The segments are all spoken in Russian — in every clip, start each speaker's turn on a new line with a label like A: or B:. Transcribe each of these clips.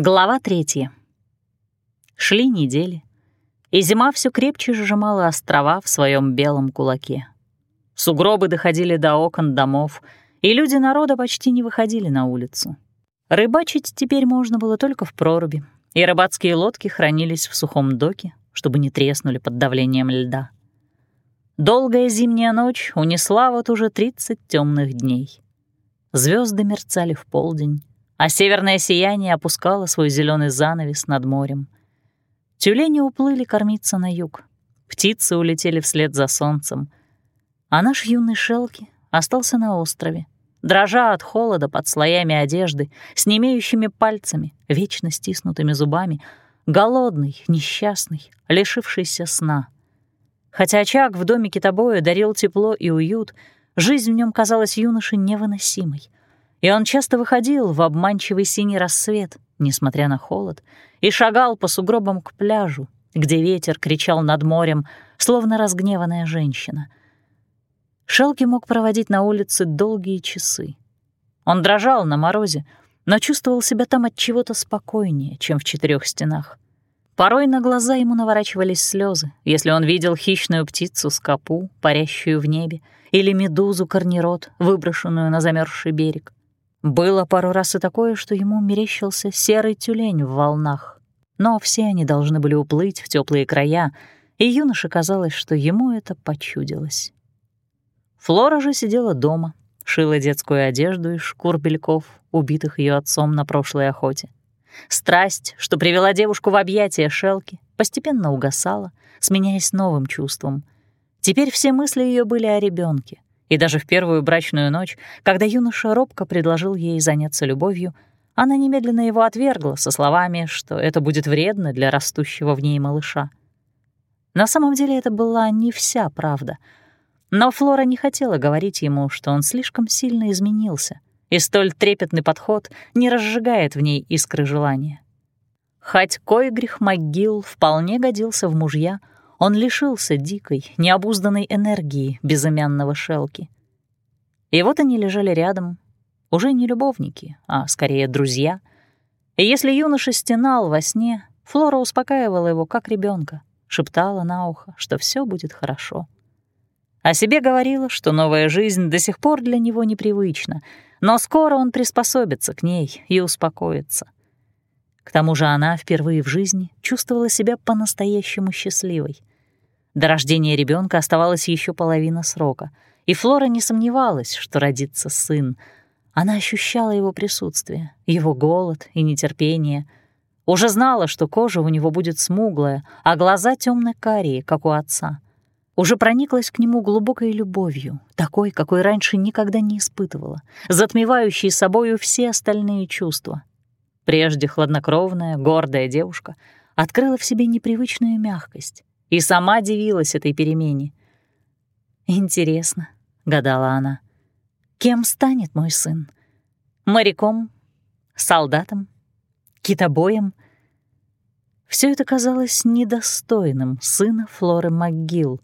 A: Глава третья. Шли недели, и зима все крепче сжимала острова в своем белом кулаке. Сугробы доходили до окон домов, и люди народа почти не выходили на улицу. Рыбачить теперь можно было только в проруби, и рыбацкие лодки хранились в сухом доке, чтобы не треснули под давлением льда. Долгая зимняя ночь унесла вот уже 30 темных дней. Звезды мерцали в полдень, а северное сияние опускало свой зеленый занавес над морем. Тюлени уплыли кормиться на юг, птицы улетели вслед за солнцем, а наш юный Шелки остался на острове, дрожа от холода под слоями одежды, с немеющими пальцами, вечно стиснутыми зубами, голодный, несчастный, лишившийся сна. Хотя очаг в доме китобоя дарил тепло и уют, жизнь в нем казалась юноше невыносимой — и он часто выходил в обманчивый синий рассвет, несмотря на холод, и шагал по сугробам к пляжу, где ветер кричал над морем, словно разгневанная женщина. Шелки мог проводить на улице долгие часы. Он дрожал на морозе, но чувствовал себя там от чего-то спокойнее, чем в четырех стенах. Порой на глаза ему наворачивались слезы, если он видел хищную птицу скопу, парящую в небе, или медузу корнирот, выброшенную на замерзший берег. Было пару раз и такое, что ему мерещился серый тюлень в волнах. Но все они должны были уплыть в теплые края, и юноше казалось, что ему это почудилось. Флора же сидела дома, шила детскую одежду из шкур бельков, убитых ее отцом на прошлой охоте. Страсть, что привела девушку в объятия Шелки, постепенно угасала, сменяясь новым чувством. Теперь все мысли ее были о ребенке, и даже в первую брачную ночь, когда юноша робко предложил ей заняться любовью, она немедленно его отвергла со словами, что это будет вредно для растущего в ней малыша. На самом деле это была не вся правда. Но Флора не хотела говорить ему, что он слишком сильно изменился, и столь трепетный подход не разжигает в ней искры желания. Хоть Койгрих МcГилл вполне годился в мужья — он лишился дикой, необузданной энергии безымянного Шелки. И вот они лежали рядом, уже не любовники, а скорее друзья. И если юноша стенал во сне, Флора успокаивала его как ребенка, шептала на ухо, что все будет хорошо. О себе говорила, что новая жизнь до сих пор для него непривычна, но скоро он приспособится к ней и успокоится. К тому же она впервые в жизни чувствовала себя по-настоящему счастливой. До рождения ребенка оставалась еще половина срока, и Флора не сомневалась, что родится сын. Она ощущала его присутствие, его голод и нетерпение. Уже знала, что кожа у него будет смуглая, а глаза темно карие как у отца. Уже прониклась к нему глубокой любовью, такой, какой раньше никогда не испытывала, затмевающей собою все остальные чувства. Прежде хладнокровная, гордая девушка открыла в себе непривычную мягкость, и сама дивилась этой перемене. «Интересно», — гадала она, — «кем станет мой сын? Моряком? Солдатом? Китобоем?» Все это казалось недостойным сына Флоры МcГилл.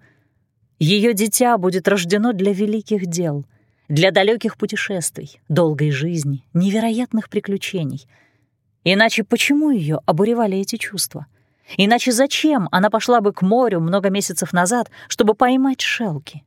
A: Ее дитя будет рождено для великих дел, для далеких путешествий, долгой жизни, невероятных приключений. Иначе почему ее обуревали эти чувства? Иначе зачем она пошла бы к морю много месяцев назад, чтобы поймать шелки?